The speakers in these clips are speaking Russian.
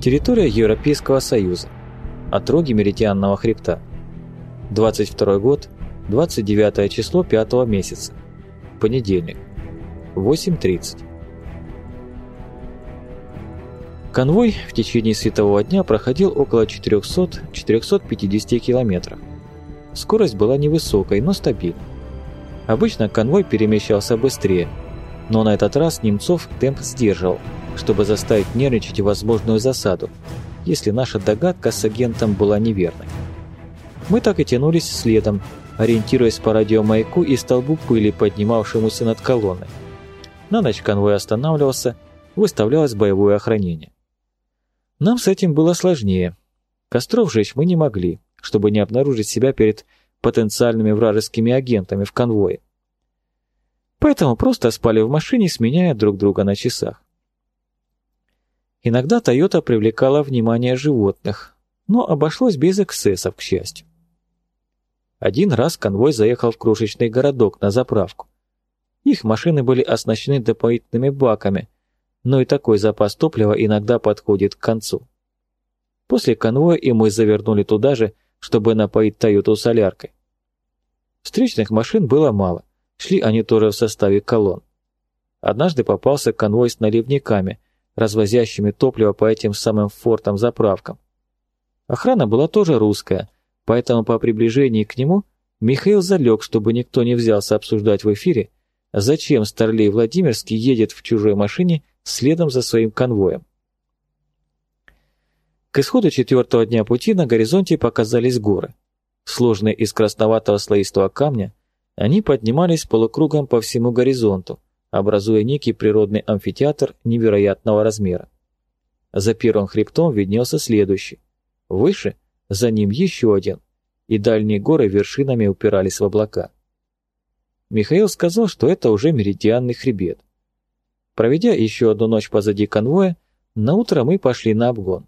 Территория Европейского Союза. Отроги Меридианного хребта. 22 год, 29 число 5 месяца. Понедельник. 8.30. Конвой в течение светового дня проходил около 400-450 километров. Скорость была невысокой, но стабильной. Обычно конвой перемещался быстрее, но на этот раз Немцов темп сдерживал, чтобы заставить нервничать возможную засаду, если наша догадка с агентом была неверной. Мы так и тянулись следом, ориентируясь по радиомаяку и столбу пыли, поднимавшемуся над колонной. На ночь конвой останавливался, выставлялось боевое охранение. Нам с этим было сложнее. Костров жечь мы не могли, чтобы не обнаружить себя перед потенциальными вражескими агентами в конвое. Поэтому просто спали в машине, сменяя друг друга на часах. Иногда Тойота привлекала внимание животных, но обошлось без эксцессов, к счастью. Один раз конвой заехал в крошечный городок на заправку. Их машины были оснащены дополнительными баками, но и такой запас топлива иногда подходит к концу. После конвоя и мы завернули туда же, чтобы напоить Тойоту соляркой. Встречных машин было мало, шли они тоже в составе колонн. Однажды попался конвой с наливниками, развозящими топливо по этим самым фортам-заправкам. Охрана была тоже русская, поэтому по приближении к нему Михаил залег, чтобы никто не взялся обсуждать в эфире, зачем Старлей Владимирский едет в чужой машине следом за своим конвоем. К исходу четвертого дня пути на горизонте показались горы. Сложные из красноватого слоистого камня, они поднимались полукругом по всему горизонту, образуя некий природный амфитеатр невероятного размера. За первым хребтом виднелся следующий. Выше, за ним еще один, и дальние горы вершинами упирались в облака. Михаил сказал, что это уже меридианный хребет. Проведя еще одну ночь позади конвоя, на утро мы пошли на обгон.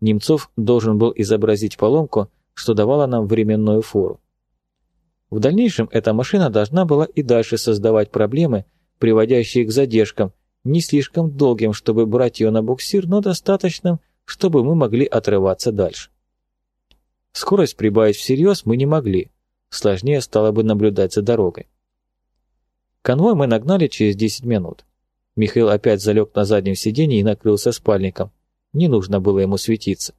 Немцов должен был изобразить поломку, что давало нам временную фору. В дальнейшем эта машина должна была и дальше создавать проблемы, приводящие к задержкам, не слишком долгим, чтобы брать ее на буксир, но достаточным, чтобы мы могли отрываться дальше. Скорость прибавить всерьез мы не могли, сложнее стало бы наблюдать за дорогой. Конвой мы нагнали через 10 минут. Михаил опять залег на заднем сиденье и накрылся спальником. Не нужно было ему светиться.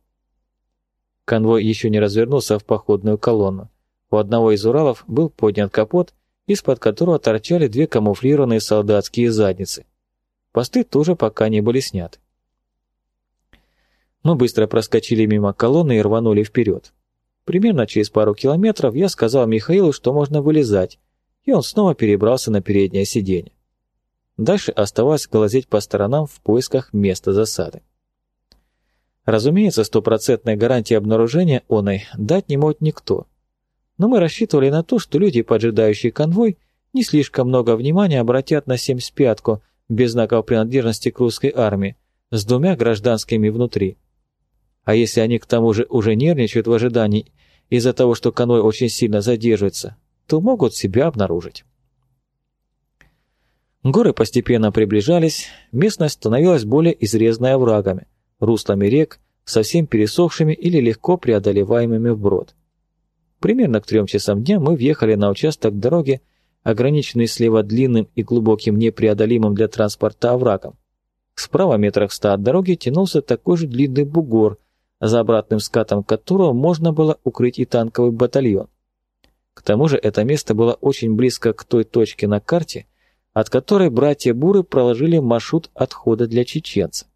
Конвой еще не развернулся в походную колонну. У одного из Уралов был поднят капот, из-под которого торчали две камуфлированные солдатские задницы. Посты тоже пока не были сняты. Мы быстро проскочили мимо колонны и рванули вперед. Примерно через пару километров я сказал Михаилу, что можно вылезать, и он снова перебрался на переднее сиденье. Дальше оставалось глазеть по сторонам в поисках места засады. Разумеется, стопроцентной гарантии обнаружения оной дать не мог никто. Но мы рассчитывали на то, что люди, поджидающие конвой, не слишком много внимания обратят на 75-ку без знаков принадлежности к русской армии, с двумя гражданскими внутри. А если они к тому же уже нервничают в ожидании из-за того, что конвой очень сильно задерживается, то могут себя обнаружить. Горы постепенно приближались, местность становилась более изрезанной оврагами, руслами рек, совсем пересохшими или легко преодолеваемыми вброд. Примерно к трем часам дня мы въехали на участок дороги, ограниченный слева длинным и глубоким непреодолимым для транспорта оврагом. Справа метрах ста от дороги тянулся такой же длинный бугор, за обратным скатом которого можно было укрыть и танковый батальон. К тому же это место было очень близко к той точке на карте, от которой братья Буры проложили маршрут отхода для чеченцев.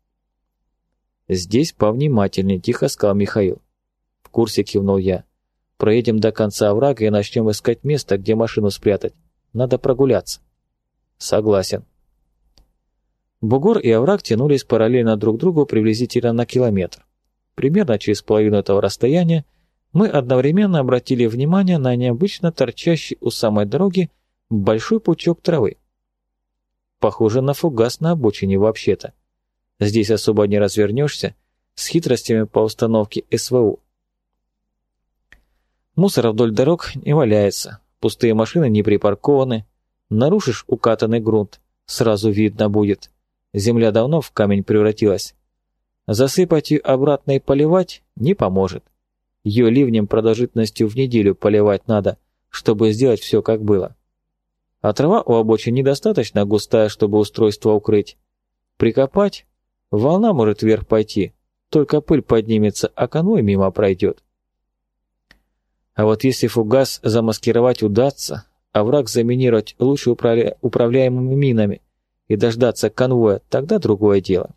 «Здесь повнимательнее», — тихо сказал Михаил. «В курсе», — кивнул я. «Проедем до конца оврага и начнем искать место, где машину спрятать. Надо прогуляться». «Согласен». Бугор и овраг тянулись параллельно друг другу приблизительно на километр. Примерно через половину этого расстояния мы одновременно обратили внимание на необычно торчащий у самой дороги большой пучок травы. Похоже на фугас на обочине вообще-то. Здесь особо не развернешься, с хитростями по установке СВУ. Мусора вдоль дорог не валяется, пустые машины не припаркованы. Нарушишь укатанный грунт, сразу видно будет. Земля давно в камень превратилась. Засыпать ее обратно и поливать не поможет. Ее ливнем продолжительностью в неделю поливать надо, чтобы сделать все как было. А трава у обочин недостаточно густая, чтобы устройство укрыть. Прикопать? Волна может вверх пойти, только пыль поднимется, а конвой мимо пройдет. А вот если фугас замаскировать удастся, а враг заминировать лучше управля... управляемыми минами и дождаться конвоя, тогда другое дело.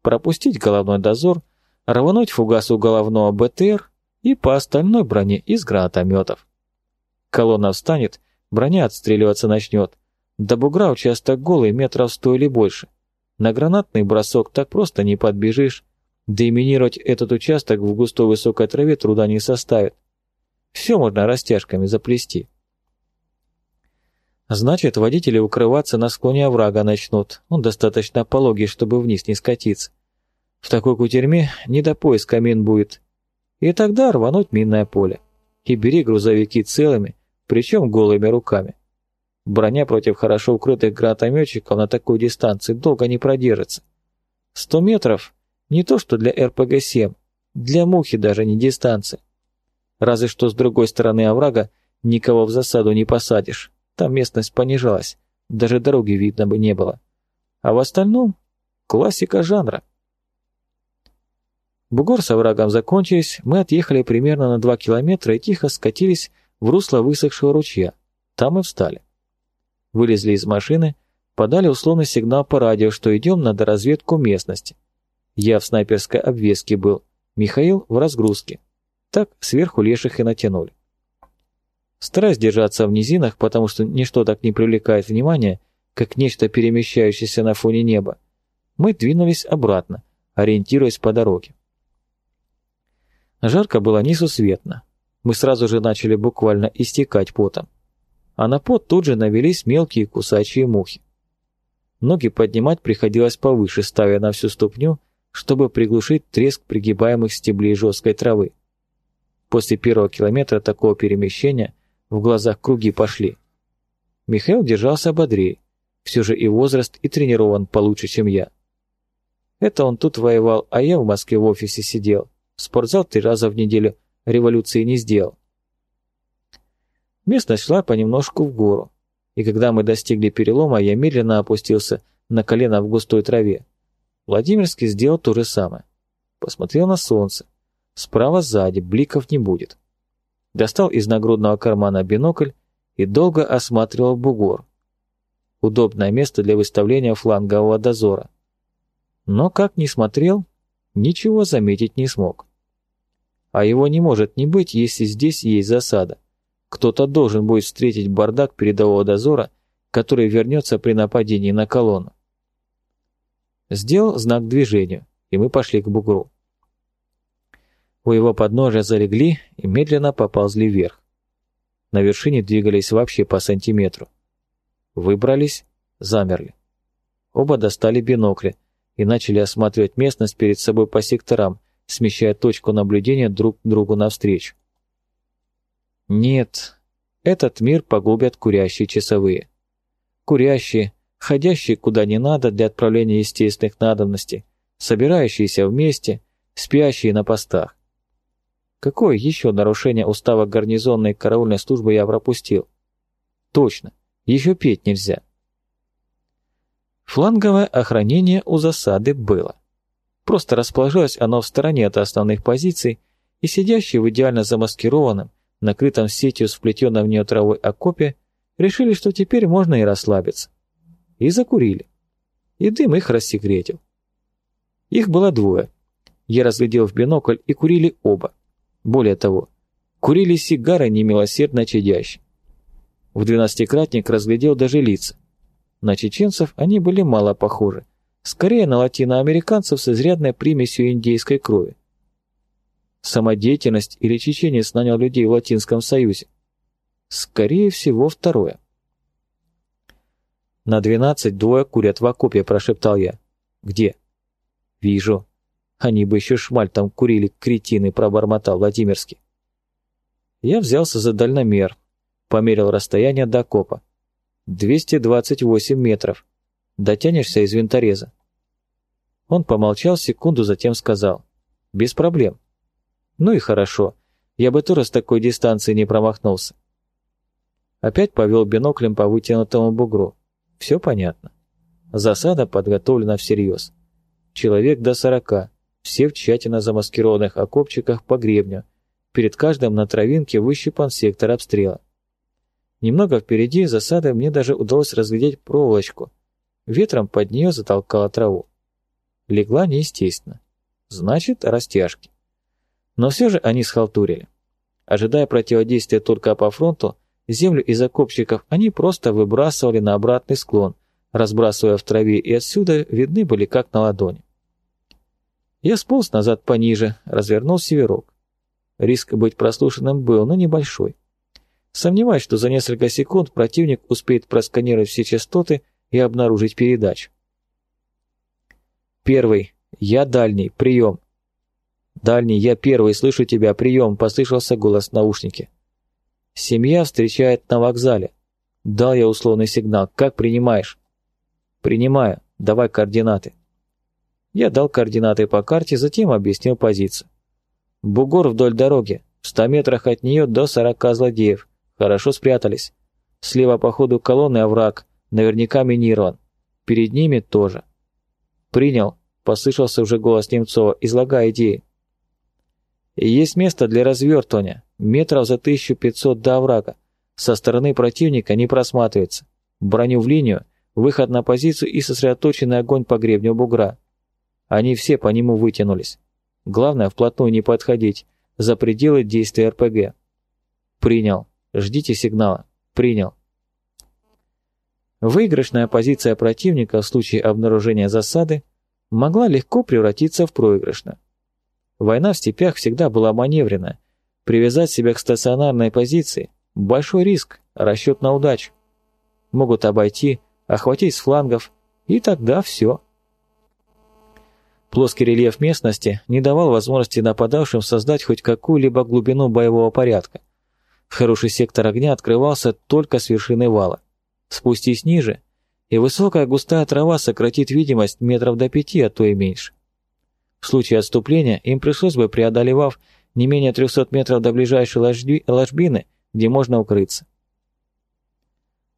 Пропустить головной дозор, рвануть фугасу головного БТР и по остальной броне из гранатометов. Колонна встанет, броня отстреливаться начнет. До бугра участок голый, метров сто или больше. На гранатный бросок так просто не подбежишь, да и минировать этот участок в густой высокой траве труда не составит. Все можно растяжками заплести. Значит, водители укрываться на склоне оврага начнут, он достаточно пологий, чтобы вниз не скатиться. В такой кутерьме не до поиска мин будет. И тогда рвануть минное поле. И бери грузовики целыми, причем голыми руками. Броня против хорошо укрытых гранатометчиков на такой дистанции долго не продержится. Сто метров – не то что для РПГ-7, для мухи даже не дистанция. Разве что с другой стороны оврага никого в засаду не посадишь. Там местность понижалась, даже дороги видно бы не было. А в остальном – классика жанра. Бугор с оврагом закончились, мы отъехали примерно на два километра и тихо скатились в русло высохшего ручья. Там и встали. Вылезли из машины, подали условный сигнал по радио, что идем на доразведку местности. Я в снайперской обвеске был, Михаил в разгрузке. Так сверху леших и натянули. Стараясь держаться в низинах, потому что ничто так не привлекает внимания, как нечто перемещающееся на фоне неба, мы двинулись обратно, ориентируясь по дороге. Жарко было несусветно. Мы сразу же начали буквально истекать потом. А на пот тут же навелись мелкие кусачие мухи. Ноги поднимать приходилось повыше, ставя на всю ступню, чтобы приглушить треск пригибаемых стеблей жесткой травы. После первого километра такого перемещения в глазах круги пошли. Михаил держался бодрее. Все же и возраст, и тренирован получше, чем я. Это он тут воевал, а я в Москве в офисе сидел. В спортзал три раза в неделю революции не сделал. Местность шла понемножку в гору, и когда мы достигли перелома, я медленно опустился на колено в густой траве. Владимирский сделал то же самое. Посмотрел на солнце. Справа сзади, бликов не будет достал из нагрудного кармана бинокль и долго осматривал бугор. Удобное место для выставления флангового дозора. Но как ни смотрел, ничего заметить не смог. А его не может не быть, если здесь есть засада. Кто-то должен будет встретить бардак передового дозора, который вернется при нападении на колонну. Сделал знак движению, и мы пошли к бугру. У его подножия залегли и медленно поползли вверх. На вершине двигались вообще по сантиметру. Выбрались, замерли. Оба достали бинокли и начали осматривать местность перед собой по секторам, смещая точку наблюдения друг другу навстречу. Нет, этот мир погубят курящие часовые. Курящие, ходящие куда не надо для отправления естественных надобностей, собирающиеся вместе, спящие на постах. Какое еще нарушение устава гарнизонной караульной службы я пропустил? Точно, еще петь нельзя. Фланговое охранение у засады было. Просто расположилось оно в стороне от основных позиций, и сидящие в идеально замаскированном, накрытом сетью сплетенном в нее травой окопе, решили, что теперь можно и расслабиться. И закурили. И дым их рассекретил. Их было двое. Я разглядел в бинокль, и курили оба. Более того, курили сигары немилосердно чадящие. В двенадцатикратник разглядел даже лица. На чеченцев они были мало похожи, скорее на латиноамериканцев с изрядной примесью индейской крови. Самодеятельность или чеченец нанял людей в Латинском Союзе? Скорее всего, второе. «На двенадцать двое курят в окопе», – прошептал я. «Где?» «Вижу. Они бы еще шмаль там курили, кретины, пробормотал Владимирский. Я взялся за дальномер, померил расстояние до копа. 228 метров. Дотянешься из винтореза? Он помолчал секунду, затем сказал. «Без проблем». «Ну и хорошо. Я бы тоже с такой дистанции не промахнулся». Опять повел биноклем по вытянутому бугру. Все понятно. Засада подготовлена всерьез. Человек до сорока, все в тщательно замаскированных окопчиках по гребню. Перед каждым на травинке выщипан сектор обстрела. Немного впереди засады мне даже удалось разглядеть проволочку. Ветром под нее затолкала траву. Легла неестественно. Значит, растяжки. Но все же они схалтурили. Ожидая противодействия только по фронту, землю из окопчиков они просто выбрасывали на обратный склон, разбрасывая в траве, и отсюда видны были как на ладони. Я сполз назад пониже, развернул северок. Риск быть прослушанным был, но небольшой. Сомневаюсь, что за несколько секунд противник успеет просканировать все частоты и обнаружить передачу. Первый. Я дальний. Прием. Дальний, я первый. Слышу тебя. Прием. Послышался голос в наушнике. Семья встречает на вокзале. Дал я условный сигнал. Как принимаешь? Принимаю. Давай координаты. Я дал координаты по карте, затем объяснил позицию. Бугор вдоль дороги. В ста метрах от нее до сорока злодеев. Хорошо спрятались. Слева по ходу колонны овраг, наверняка минирован. Перед ними тоже. Принял, послышался уже голос Немцова, излагая идеи. Есть место для развертывания, метров за 1500 до оврага. Со стороны противника не просматривается. Броню в линию, выход на позицию и сосредоточенный огонь по гребню бугра. Они все по нему вытянулись. Главное, вплотную не подходить, за пределы действия РПГ. Принял. Ждите сигнала. Принял. Выигрышная позиция противника в случае обнаружения засады могла легко превратиться в проигрышную. Война в степях всегда была маневренная. Привязать себя к стационарной позиции – большой риск, расчет на удачу. Могут обойти, охватить с флангов, и тогда все. Плоский рельеф местности не давал возможности нападавшим создать хоть какую-либо глубину боевого порядка. Хороший сектор огня открывался только с вершины вала. Спустись ниже, и высокая густая трава сократит видимость метров до пяти, а то и меньше. В случае отступления им пришлось бы, преодолевав не менее 300 метров до ближайшей ложби, ложбины, где можно укрыться.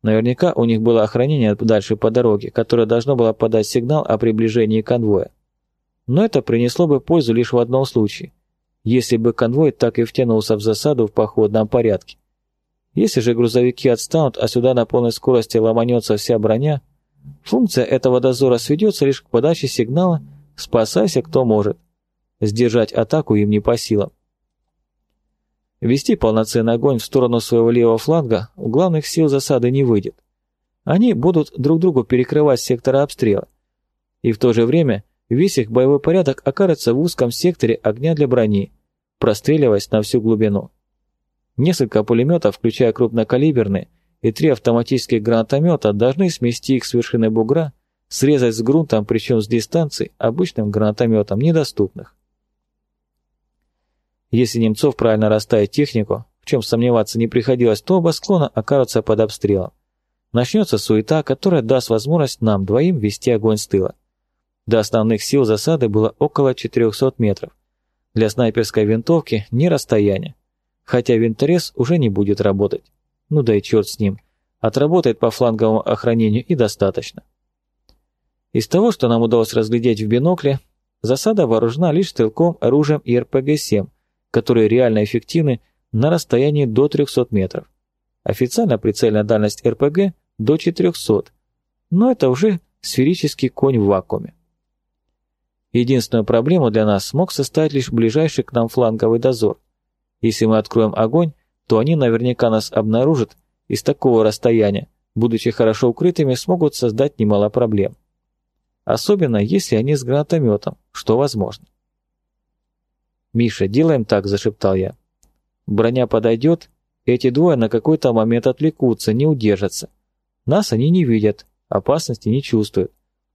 Наверняка у них было охранение дальше по дороге, которое должно было подать сигнал о приближении конвоя. Но это принесло бы пользу лишь в одном случае если бы конвой так и втянулся в засаду в походном порядке. Если же грузовики отстанут, а сюда на полной скорости ломанется вся броня, функция этого дозора сведется лишь к подаче сигнала «спасайся, кто может». Сдержать атаку им не по силам. Вести полноценный огонь в сторону своего левого фланга у главных сил засады не выйдет. Они будут друг другу перекрывать секторы обстрела. И в то же время Весь их боевой порядок окажется в узком секторе огня для брони, простреливаясь на всю глубину. Несколько пулеметов, включая крупнокалиберные, и три автоматических гранатомета должны смести их с вершины бугра, срезать с грунтом, причем с дистанции, обычным гранатометом недоступных. Если Немцов правильно расставить технику, в чем сомневаться не приходилось, то оба склона окажутся под обстрелом. Начнется суета, которая даст возможность нам двоим вести огонь с тыла. До основных сил засады было около 400 метров. Для снайперской винтовки не расстояние. Хотя винторез уже не будет работать. Ну да и черт с ним. Отработает по фланговому охранению и достаточно. Из того, что нам удалось разглядеть в бинокле, засада вооружена лишь стрелком, оружием и РПГ-7, которые реально эффективны на расстоянии до 300 метров. Официально прицельная дальность РПГ до 400, но это уже сферический конь в вакууме. Единственную проблему для нас смог составить лишь ближайший к нам фланговый дозор. Если мы откроем огонь, то они наверняка нас обнаружат и с такого расстояния, будучи хорошо укрытыми, смогут создать немало проблем. Особенно, если они с гранатометом, что возможно. «Миша, делаем так», – зашептал я. «Броня подойдет, эти двое на какой-то момент отвлекутся, не удержатся. Нас они не видят, опасности не чувствуют.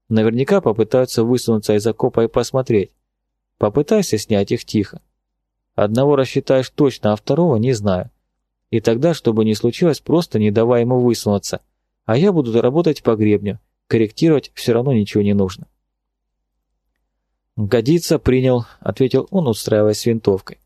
Наверняка попытаются высунуться из окопа и посмотреть. Попытайся снять их тихо. Одного рассчитаешь точно, а второго не знаю. И тогда, чтобы не случилось, просто не давай ему высунуться. А я буду работать по гребню. Корректировать все равно ничего не нужно. «Годится, принял», — ответил он, устраиваясь винтовкой.